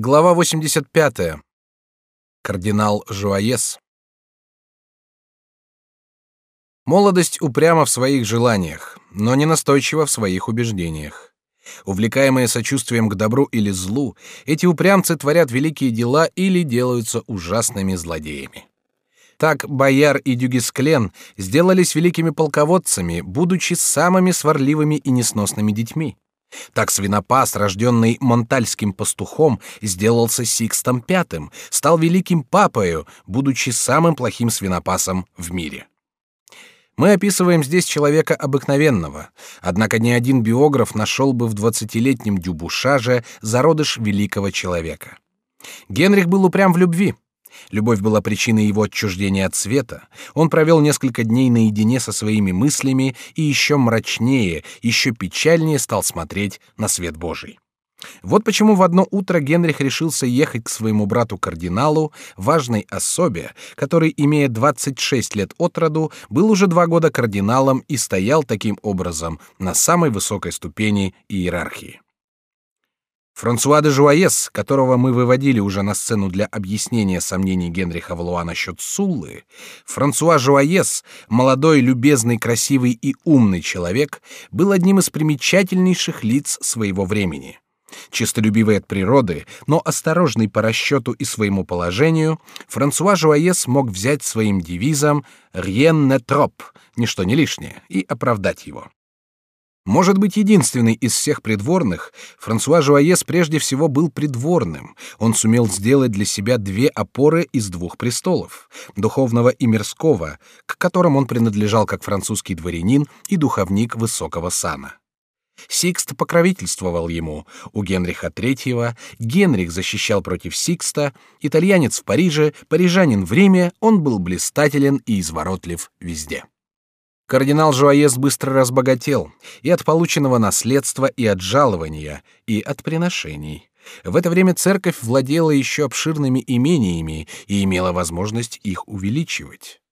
Глава 85. Кардинал Жуаес. Молодость упряма в своих желаниях, но не настойчива в своих убеждениях. Увлекаемые сочувствием к добру или злу, эти упрямцы творят великие дела или делаются ужасными злодеями. Так Бояр и Дюгисклен сделались великими полководцами, будучи самыми сварливыми и несносными детьми. Так свинопас, рожденный монтальским пастухом, сделался Сикстом V, стал великим папою, будучи самым плохим свинопасом в мире. Мы описываем здесь человека обыкновенного, однако ни один биограф нашел бы в двадцатилетнем Дюбушаже зародыш великого человека. Генрих был упрям в любви, Любовь была причиной его отчуждения от света. Он провел несколько дней наедине со своими мыслями и еще мрачнее, еще печальнее стал смотреть на свет Божий. Вот почему в одно утро Генрих решился ехать к своему брату-кардиналу, важной особе, который, имея 26 лет от роду, был уже два года кардиналом и стоял таким образом на самой высокой ступени иерархии. Франсуа де Жуаес, которого мы выводили уже на сцену для объяснения сомнений Генриха Валуа насчет Суллы, Франсуа Жуаес, молодой, любезный, красивый и умный человек, был одним из примечательнейших лиц своего времени. Чистолюбивый от природы, но осторожный по расчету и своему положению, Франсуа Жуаес мог взять своим девизом «rien ne trop» — «ничто не лишнее» и оправдать его. Может быть, единственный из всех придворных, Франсуа Жуаес прежде всего был придворным. Он сумел сделать для себя две опоры из двух престолов — духовного и мирского, к которым он принадлежал как французский дворянин и духовник высокого сана. Сикст покровительствовал ему. У Генриха III Генрих защищал против Сикста, итальянец в Париже, парижанин в Риме, он был блистателен и изворотлив везде. Кардинал Жуаес быстро разбогател и от полученного наследства, и от жалования, и от приношений. В это время церковь владела еще обширными имениями и имела возможность их увеличивать.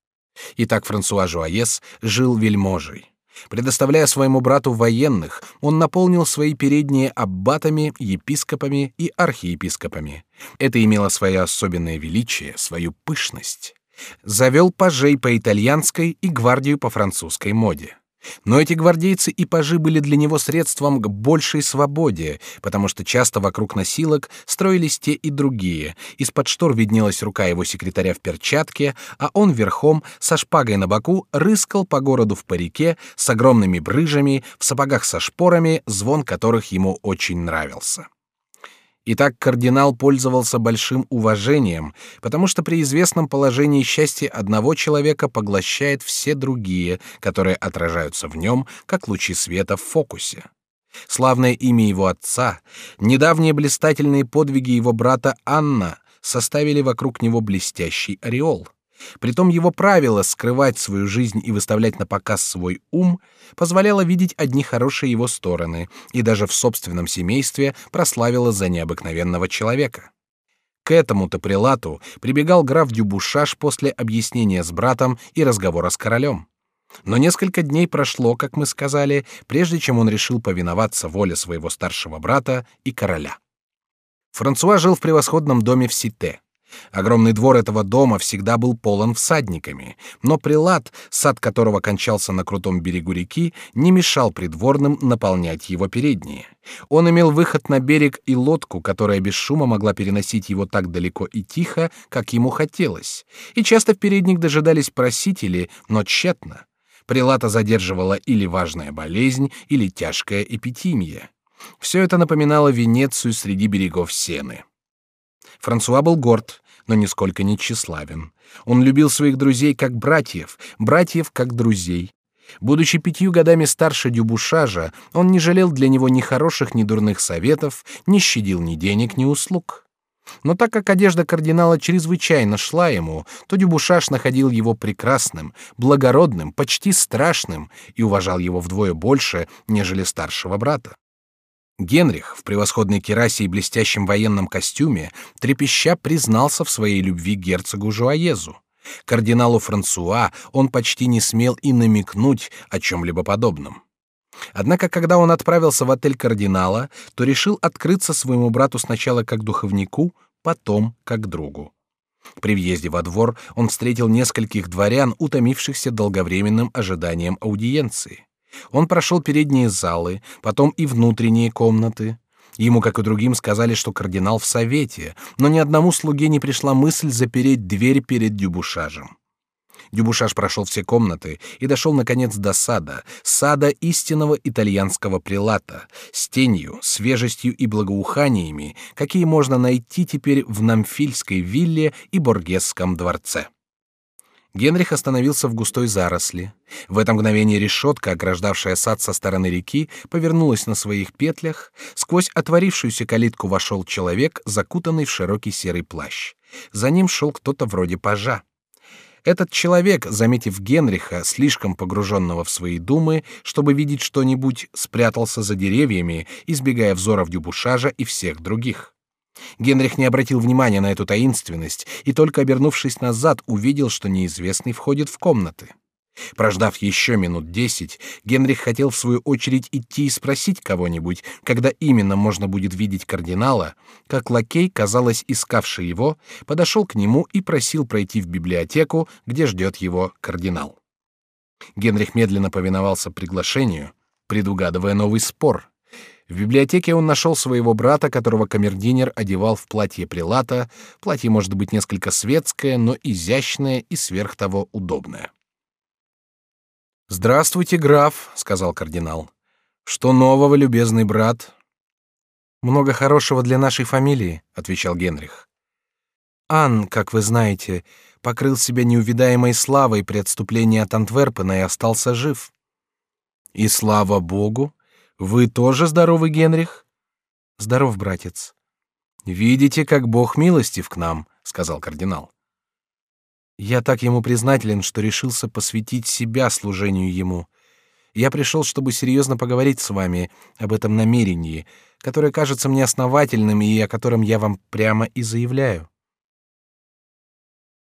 Итак, Франсуа Жуаес жил вельможей. Предоставляя своему брату военных, он наполнил свои передние аббатами, епископами и архиепископами. Это имело свое особенное величие, свою пышность завел пажей по итальянской и гвардию по французской моде. Но эти гвардейцы и пажи были для него средством к большей свободе, потому что часто вокруг носилок строились те и другие. Из-под штор виднелась рука его секретаря в перчатке, а он верхом, со шпагой на боку, рыскал по городу в парике с огромными брыжами, в сапогах со шпорами, звон которых ему очень нравился. Итак, кардинал пользовался большим уважением, потому что при известном положении счастья одного человека поглощает все другие, которые отражаются в нем, как лучи света в фокусе. Славное имя его отца, недавние блистательные подвиги его брата Анна составили вокруг него блестящий ореол. Притом его правило скрывать свою жизнь и выставлять на показ свой ум позволяло видеть одни хорошие его стороны и даже в собственном семействе прославило за необыкновенного человека. К этому-то прилату прибегал граф Дюбушаш после объяснения с братом и разговора с королем. Но несколько дней прошло, как мы сказали, прежде чем он решил повиноваться воле своего старшего брата и короля. Франсуа жил в превосходном доме в Сите. Огромный двор этого дома всегда был полон всадниками, но прилад, сад которого кончался на крутом берегу реки, не мешал придворным наполнять его передние. Он имел выход на берег и лодку, которая без шума могла переносить его так далеко и тихо, как ему хотелось. И часто в передних дожидались просители, но тщетно. Прилата задерживала или важная болезнь, или тяжкая эпитимия. Все это напоминало Венецию среди берегов Сены. Франсуа был горд, но нисколько не тщеславен. Он любил своих друзей как братьев, братьев как друзей. Будучи пятью годами старше Дюбушажа, он не жалел для него ни хороших, ни дурных советов, не щадил ни денег, ни услуг. Но так как одежда кардинала чрезвычайно шла ему, то Дюбушаш находил его прекрасным, благородным, почти страшным и уважал его вдвое больше, нежели старшего брата. Генрих в превосходной керасе и блестящем военном костюме трепеща признался в своей любви герцогу Жуаезу. Кардиналу Франсуа он почти не смел и намекнуть о чем-либо подобном. Однако, когда он отправился в отель кардинала, то решил открыться своему брату сначала как духовнику, потом как другу. При въезде во двор он встретил нескольких дворян, утомившихся долговременным ожиданием аудиенции. Он прошел передние залы, потом и внутренние комнаты. Ему, как и другим, сказали, что кардинал в совете, но ни одному слуге не пришла мысль запереть дверь перед дюбушажем. Дюбушаш прошел все комнаты и дошел наконец до сада, сада истинного итальянского прилата, с тенью, свежестью и благоуханиями, какие можно найти теперь в Намфильской вилле и Боргесском дворце. Генрих остановился в густой заросли. В это мгновение решетка, ограждавшая сад со стороны реки, повернулась на своих петлях. Сквозь отворившуюся калитку вошел человек, закутанный в широкий серый плащ. За ним шел кто-то вроде пажа. Этот человек, заметив Генриха, слишком погруженного в свои думы, чтобы видеть что-нибудь, спрятался за деревьями, избегая взоров Дюбушажа и всех других. Генрих не обратил внимания на эту таинственность и только обернувшись назад увидел, что неизвестный входит в комнаты. Прождав еще минут десять, Генрих хотел в свою очередь идти и спросить кого-нибудь, когда именно можно будет видеть кардинала, как лакей, казалось, искавший его, подошел к нему и просил пройти в библиотеку, где ждет его кардинал. Генрих медленно повиновался приглашению, предугадывая новый спор. В библиотеке он нашел своего брата, которого камердинер одевал в платье прилата. Платье может быть несколько светское, но изящное и сверх того удобное. Здравствуйте, граф, сказал кардинал. Что нового, любезный брат? Много хорошего для нашей фамилии, отвечал Генрих. Ан, как вы знаете, покрыл себя неувидаемой славой при отступлении от Антверпена и остался жив. И слава богу, вы тоже здоровы, Генрих? Здоров, братец. Видите, как Бог милостив к нам, сказал кардинал. Я так ему признателен, что решился посвятить себя служению ему. Я пришел, чтобы серьезно поговорить с вами об этом намерении, которое кажется мне основательным и о котором я вам прямо и заявляю.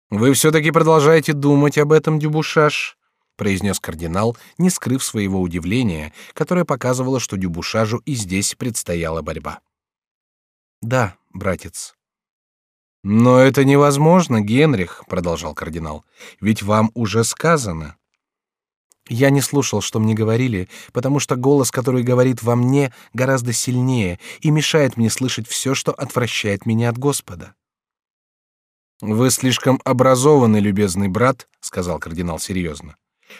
Вы все-таки продолжаете думать об этом, Дюбушаш? Произнес кардинал, не скрыв своего удивления, которое показывало, что Дюбушажу и здесь предстояла борьба. Да, братец. Но это невозможно, Генрих, продолжал кардинал, ведь вам уже сказано. Я не слушал, что мне говорили, потому что голос, который говорит во мне, гораздо сильнее и мешает мне слышать все, что отвращает меня от Господа. Вы слишком образованный, любезный брат, сказал кардинал серьезно,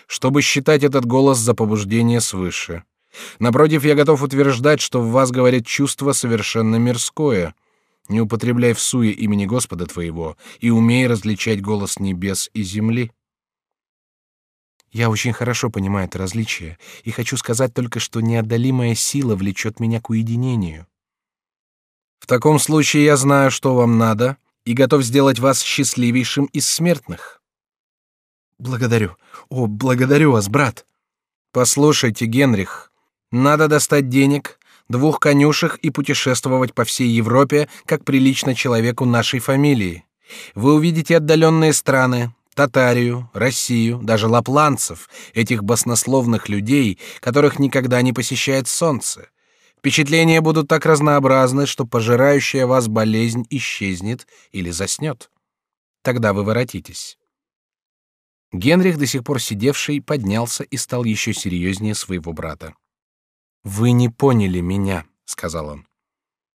чтобы считать этот голос за побуждение свыше. Напротив, я готов утверждать, что в вас говорит чувство совершенно мирское, не употребляй в суе имени Господа твоего и умей различать голос небес и земли. Я очень хорошо понимаю это различие и хочу сказать только, что неодолимая сила влечет меня к уединению. В таком случае я знаю, что вам надо, и готов сделать вас счастливейшим из смертных. Благодарю. О, благодарю вас, брат. Послушайте, Генрих, надо достать денег, двух конюшек и путешествовать по всей Европе, как прилично человеку нашей фамилии. Вы увидите отдаленные страны, Татарию, Россию, даже лапланцев, этих баснословных людей, которых никогда не посещает солнце. Впечатления будут так разнообразны, что пожирающая вас болезнь исчезнет или заснет. Тогда вы воротитесь. Генрих, до сих пор сидевший, поднялся и стал еще серьезнее своего брата. Вы не поняли меня, сказал он.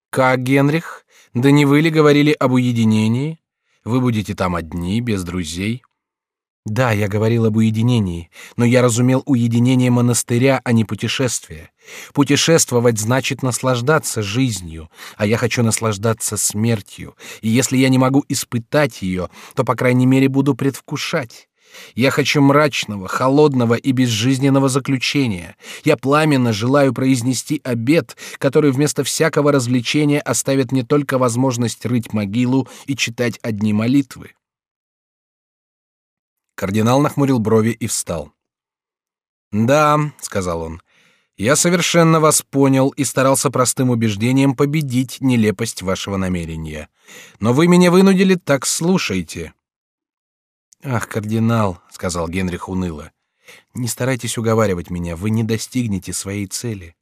Как, Генрих? Да не вы ли говорили об уединении? Вы будете там одни, без друзей? Да, я говорил об уединении, но я разумел уединение монастыря, а не путешествие. Путешествовать значит наслаждаться жизнью, а я хочу наслаждаться смертью. И если я не могу испытать ее, то по крайней мере буду предвкушать. Я хочу мрачного, холодного и безжизненного заключения. Я пламенно желаю произнести обет, который вместо всякого развлечения оставит мне только возможность рыть могилу и читать одни молитвы. Кардинал нахмурил брови и встал. Да, сказал он, я совершенно вас понял и старался простым убеждением победить нелепость вашего намерения. Но вы меня вынудили, так слушайте. Ах, кардинал, сказал Генрих уныло, Не старайтесь уговаривать меня, вы не достигнете своей цели.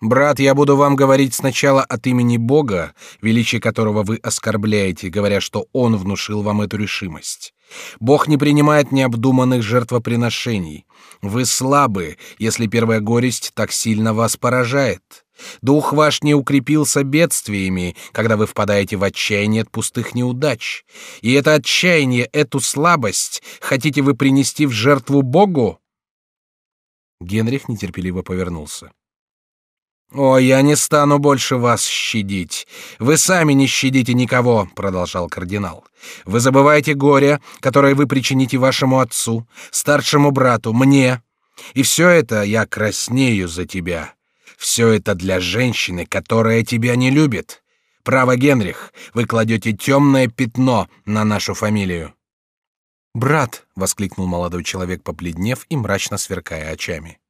Брат, я буду вам говорить сначала от имени Бога, величие которого вы оскорбляете, говоря, что Он внушил вам эту решимость. Бог не принимает необдуманных жертвоприношений. Вы слабы, если первая горесть так сильно вас поражает. Дух ваш не укрепился бедствиями, когда вы впадаете в отчаяние от пустых неудач. И это отчаяние, эту слабость хотите вы принести в жертву Богу? Генрих нетерпеливо повернулся. «О, я не стану больше вас щадить. Вы сами не щадите никого», — продолжал кардинал. «Вы забываете горе, которое вы причините вашему отцу, старшему брату, мне. И все это я краснею за тебя. Все это для женщины, которая тебя не любит. Право, Генрих, вы кладете темное пятно на нашу фамилию». «Брат!» — воскликнул молодой человек, побледнев и мрачно сверкая очами.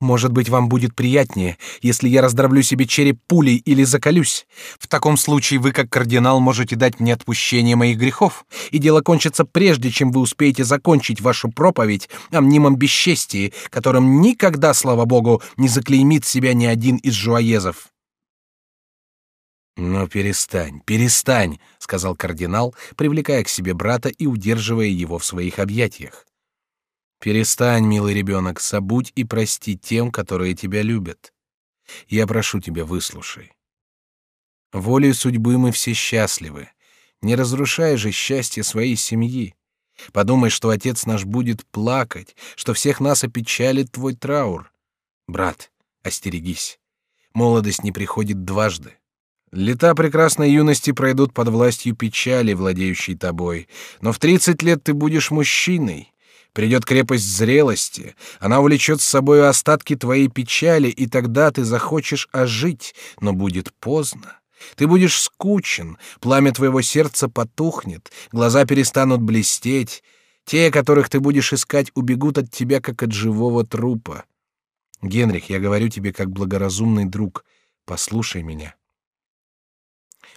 Может быть, вам будет приятнее, если я раздроблю себе череп пулей или заколюсь. В таком случае вы, как кардинал, можете дать мне отпущение моих грехов, и дело кончится прежде, чем вы успеете закончить вашу проповедь о мнимом бесчестии, которым никогда, слава богу, не заклеймит себя ни один из жуаезов. «Ну, перестань, перестань», — сказал кардинал, привлекая к себе брата и удерживая его в своих объятиях. Перестань, милый ребенок, забудь и прости тем, которые тебя любят. Я прошу тебя, выслушай. Волей судьбы мы все счастливы. Не разрушай же счастье своей семьи. Подумай, что отец наш будет плакать, что всех нас опечалит твой траур. Брат, остерегись. Молодость не приходит дважды. Лета прекрасной юности пройдут под властью печали, владеющей тобой, но в тридцать лет ты будешь мужчиной, Придет крепость зрелости, она увлечет с собой остатки твоей печали, и тогда ты захочешь ожить, но будет поздно. Ты будешь скучен, пламя твоего сердца потухнет, глаза перестанут блестеть. Те, которых ты будешь искать, убегут от тебя, как от живого трупа. Генрих, я говорю тебе как благоразумный друг, послушай меня.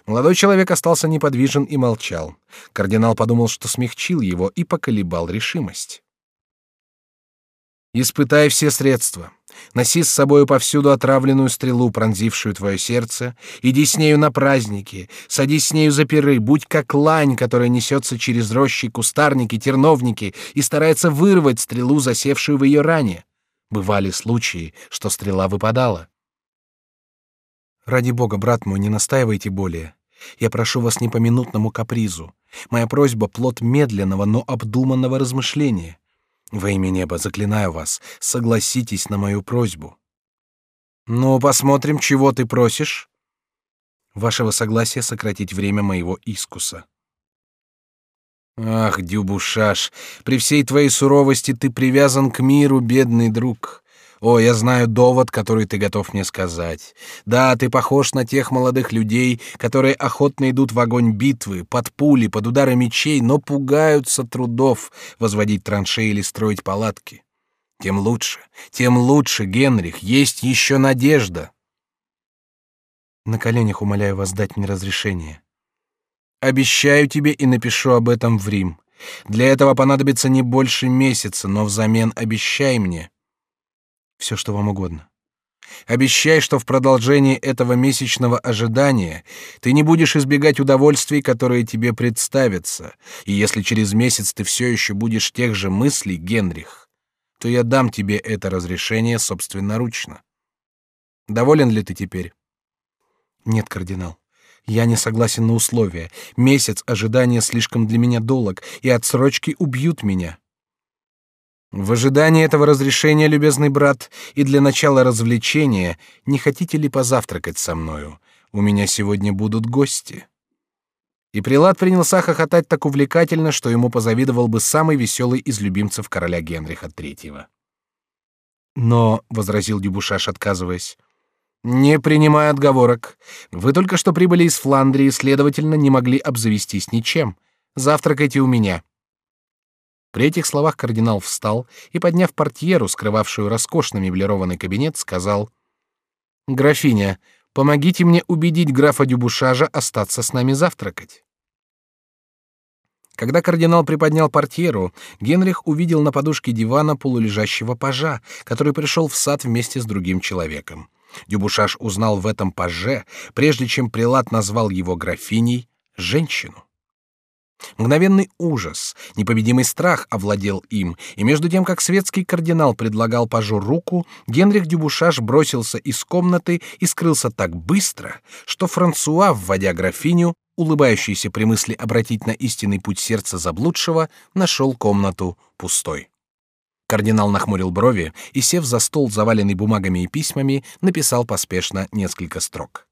Молодой человек остался неподвижен и молчал. Кардинал подумал, что смягчил его и поколебал решимость. Испытай все средства. Носи с собою повсюду отравленную стрелу, пронзившую твое сердце. Иди с нею на праздники, садись с нею за пиры, будь как лань, которая несется через рощи, кустарники, терновники и старается вырвать стрелу, засевшую в ее ране. Бывали случаи, что стрела выпадала. Ради бога, брат мой, не настаивайте более. Я прошу вас не по минутному капризу. Моя просьба плод медленного, но обдуманного размышления. Во имя неба заклинаю вас, согласитесь на мою просьбу. Ну, посмотрим, чего ты просишь. Вашего согласия сократить время моего искуса. Ах, Дюбушаш, при всей твоей суровости ты привязан к миру, бедный друг. О, я знаю довод, который ты готов мне сказать. Да, ты похож на тех молодых людей, которые охотно идут в огонь битвы, под пули, под удары мечей, но пугаются трудов возводить траншеи или строить палатки. Тем лучше, тем лучше, Генрих, есть еще надежда. На коленях умоляю вас дать мне разрешение. Обещаю тебе и напишу об этом в Рим. Для этого понадобится не больше месяца, но взамен обещай мне, все, что вам угодно. Обещай, что в продолжении этого месячного ожидания ты не будешь избегать удовольствий, которые тебе представятся, и если через месяц ты все еще будешь тех же мыслей, Генрих, то я дам тебе это разрешение собственноручно. Доволен ли ты теперь? Нет, кардинал. Я не согласен на условия. Месяц ожидания слишком для меня долг, и отсрочки убьют меня. В ожидании этого разрешения, любезный брат, и для начала развлечения, не хотите ли позавтракать со мною? У меня сегодня будут гости. И прилад принялся хохотать так увлекательно, что ему позавидовал бы самый веселый из любимцев короля Генриха III. Но, возразил Дюбушаш, отказываясь, не принимая отговорок. Вы только что прибыли из Фландрии, следовательно, не могли обзавестись ничем. Завтракайте у меня. При этих словах кардинал встал и, подняв портьеру, скрывавшую роскошно меблированный кабинет, сказал: "Графиня, помогите мне убедить графа Дюбушажа остаться с нами завтракать". Когда кардинал приподнял портьеру, Генрих увидел на подушке дивана полулежащего пажа, который пришел в сад вместе с другим человеком. Дюбушаш узнал в этом паже, прежде чем прилад назвал его графиней, женщину. Мгновенный ужас, непобедимый страх овладел им, и между тем, как светский кардинал предлагал пажу руку, Генрих Дюбушаш бросился из комнаты и скрылся так быстро, что Франсуа, вводя графиню, улыбающийся при мысли обратить на истинный путь сердца заблудшего, нашел комнату пустой. Кардинал нахмурил брови и, сев за стол, заваленный бумагами и письмами, написал поспешно несколько строк.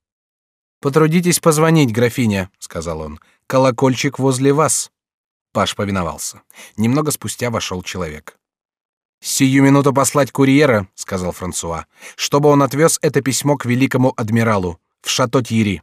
«Потрудитесь позвонить, графиня», — сказал он. «Колокольчик возле вас». Паш повиновался. Немного спустя вошел человек. «Сию минуту послать курьера», — сказал Франсуа, «чтобы он отвез это письмо к великому адмиралу в Шато-Тьери».